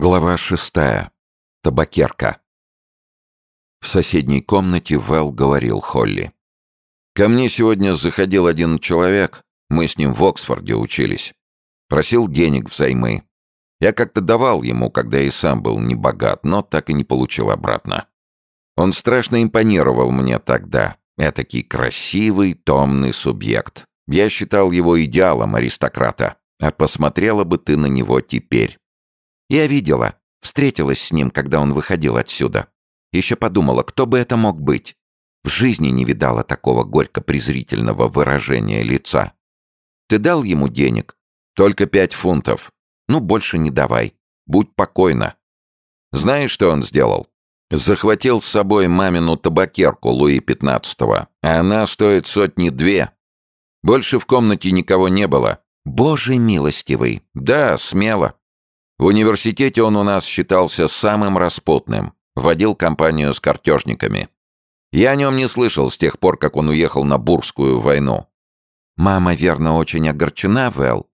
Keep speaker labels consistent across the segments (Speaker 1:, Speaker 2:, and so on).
Speaker 1: Глава шестая. Табакерка. В соседней комнате Вэл говорил Холли. «Ко мне сегодня заходил один человек, мы с ним в Оксфорде учились. Просил денег взаймы. Я как-то давал ему, когда и сам был не богат, но так и не получил обратно. Он страшно импонировал мне тогда. Этакий красивый, томный субъект. Я считал его идеалом аристократа. А посмотрела бы ты на него теперь.
Speaker 2: Я видела. Встретилась с ним, когда он выходил отсюда. Еще подумала, кто бы это мог быть. В жизни не видала такого горько-презрительного выражения лица. Ты дал ему денег? Только пять фунтов. Ну, больше не давай. Будь покойна. Знаешь, что он сделал? Захватил с собой мамину табакерку Луи XV, а она стоит сотни две. Больше в комнате никого не было.
Speaker 1: Боже милостивый.
Speaker 2: Да, смело. В университете он у нас считался самым распутным, водил компанию с картежниками. Я о нем не слышал с тех пор, как он уехал на Бурскую войну.
Speaker 1: Мама, верно, очень огорчена, Вэл.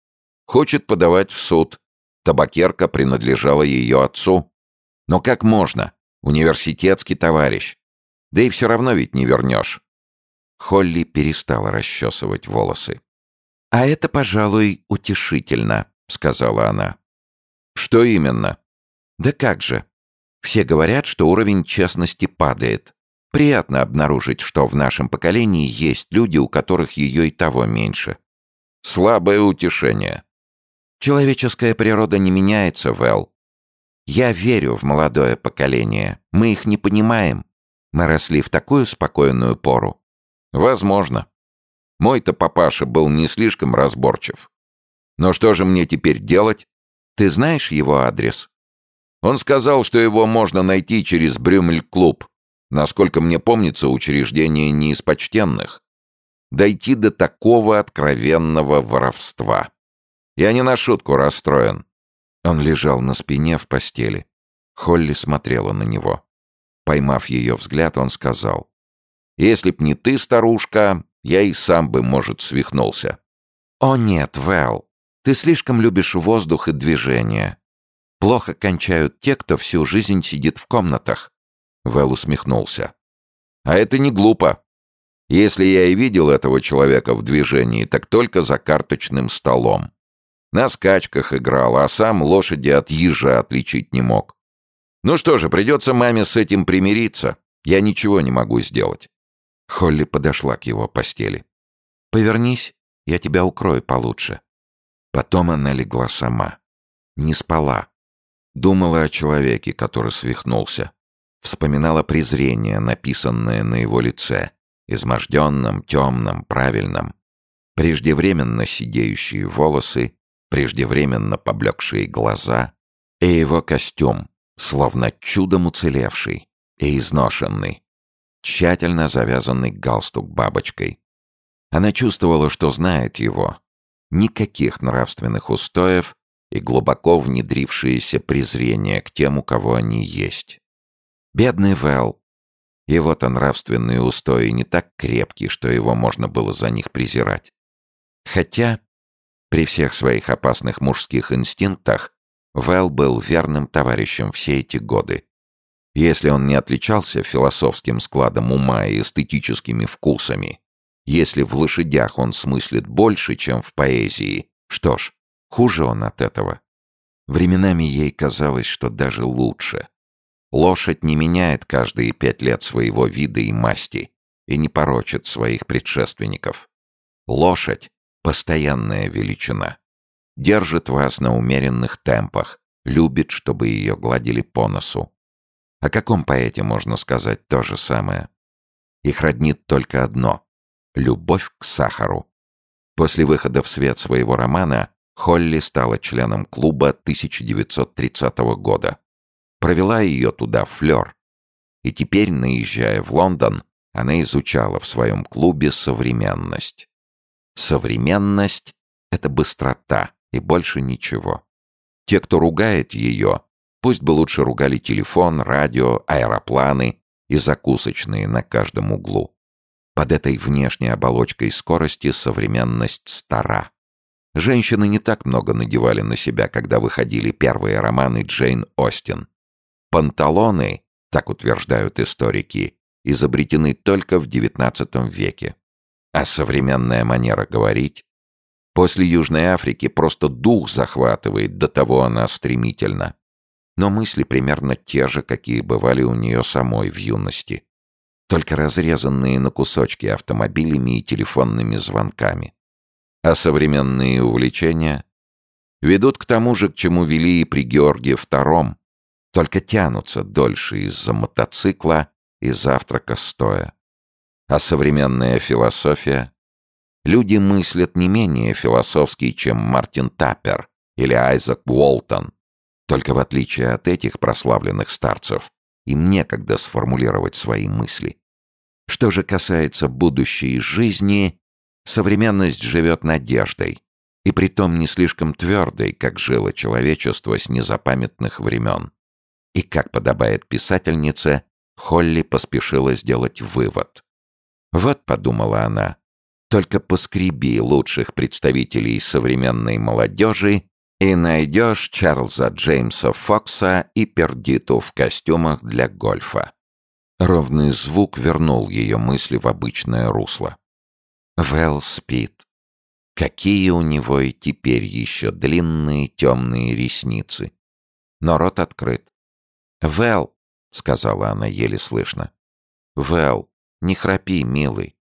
Speaker 2: Хочет подавать в суд. Табакерка принадлежала ее отцу. Но как можно? Университетский товарищ. Да и все равно ведь не вернешь.
Speaker 1: Холли перестала расчесывать волосы. «А это, пожалуй, утешительно», — сказала она.
Speaker 2: Что именно?
Speaker 1: Да как же. Все говорят, что уровень честности падает. Приятно обнаружить, что в нашем поколении есть люди, у которых ее и того меньше.
Speaker 2: Слабое утешение.
Speaker 1: Человеческая природа не меняется, Вэл. Я верю в молодое поколение. Мы их не понимаем. Мы росли в такую спокойную пору.
Speaker 2: Возможно. Мой-то папаша был не слишком разборчив. Но что же мне теперь делать?
Speaker 1: Ты знаешь его адрес?
Speaker 2: Он сказал, что его можно найти через Брюмель-клуб. Насколько мне помнится, учреждение не из почтенных. Дойти до такого откровенного воровства. Я не на шутку расстроен.
Speaker 1: Он лежал на спине в постели. Холли смотрела на него. Поймав ее взгляд, он сказал.
Speaker 2: «Если б не ты, старушка, я и сам бы, может, свихнулся».
Speaker 1: «О нет, Вэл, ты слишком любишь воздух и движение. Плохо кончают те, кто всю жизнь сидит в комнатах.
Speaker 2: Вэл усмехнулся. А это не глупо. Если я и видел этого человека в движении, так только за карточным столом. На скачках играл, а сам лошади от ежа отличить не мог. Ну что же, придется маме с этим примириться. Я ничего не могу сделать.
Speaker 1: Холли подошла к его постели. «Повернись, я тебя укрою получше». Потом она легла сама. Не спала. Думала о человеке, который свихнулся. Вспоминала презрение, написанное на его лице. Изможденном, темном, правильном. Преждевременно сидеющие волосы, преждевременно поблекшие глаза и его костюм, словно чудом уцелевший и изношенный. Тщательно завязанный галстук бабочкой. Она чувствовала, что знает его, никаких нравственных устоев и глубоко внедрившееся презрение к тем, у кого они есть. Бедный Вэл. Его-то нравственные устои не так крепки, что его можно было за них презирать. Хотя, при всех своих опасных мужских инстинктах, Вэл был верным товарищем все эти годы. Если он не отличался философским складом ума и эстетическими вкусами, если в лошадях он смыслит больше, чем в поэзии, что ж, хуже он от этого. Временами ей казалось, что даже лучше. Лошадь не меняет каждые пять лет своего вида и масти и не порочит своих предшественников. Лошадь — постоянная величина. Держит вас на умеренных темпах, любит, чтобы ее гладили по носу. О каком поэте можно сказать то же самое? Их роднит только одно Любовь к сахару. После выхода в свет своего романа Холли стала членом клуба 1930 года. Провела ее туда Флёр. И теперь, наезжая в Лондон, она изучала в своем клубе современность. Современность — это быстрота и больше ничего. Те, кто ругает ее, пусть бы лучше ругали телефон, радио, аэропланы и закусочные на каждом углу. Под этой внешней оболочкой скорости современность стара.
Speaker 2: Женщины не так много надевали на себя, когда выходили первые романы Джейн Остин. Панталоны, так утверждают историки, изобретены только в XIX веке. А современная манера говорить? После Южной Африки просто дух захватывает, до того она стремительна. Но мысли примерно те же, какие бывали у нее самой в юности. Только разрезанные на кусочки автомобилями и телефонными звонками. А современные увлечения ведут к тому же, к чему вели и при Георгии II, только тянутся дольше из-за мотоцикла и завтрака стоя. А современная философия? Люди мыслят не менее философски, чем Мартин Таппер или Айзек Уолтон. Только в отличие от этих прославленных старцев, им некогда сформулировать свои мысли. Что же касается будущей жизни, Современность живет надеждой, и притом не слишком твердой, как жило человечество с незапамятных времен. И, как подобает писательнице, Холли поспешила сделать вывод. «Вот», — подумала она, — «только поскреби лучших представителей современной молодежи и найдешь Чарльза Джеймса Фокса и Пердиту в костюмах для гольфа». Ровный звук вернул ее мысли в обычное русло. Вэл спит. Какие у него и теперь еще длинные темные ресницы. Но рот открыт. «Вэл», — сказала она еле слышно. «Вэл, не храпи, милый.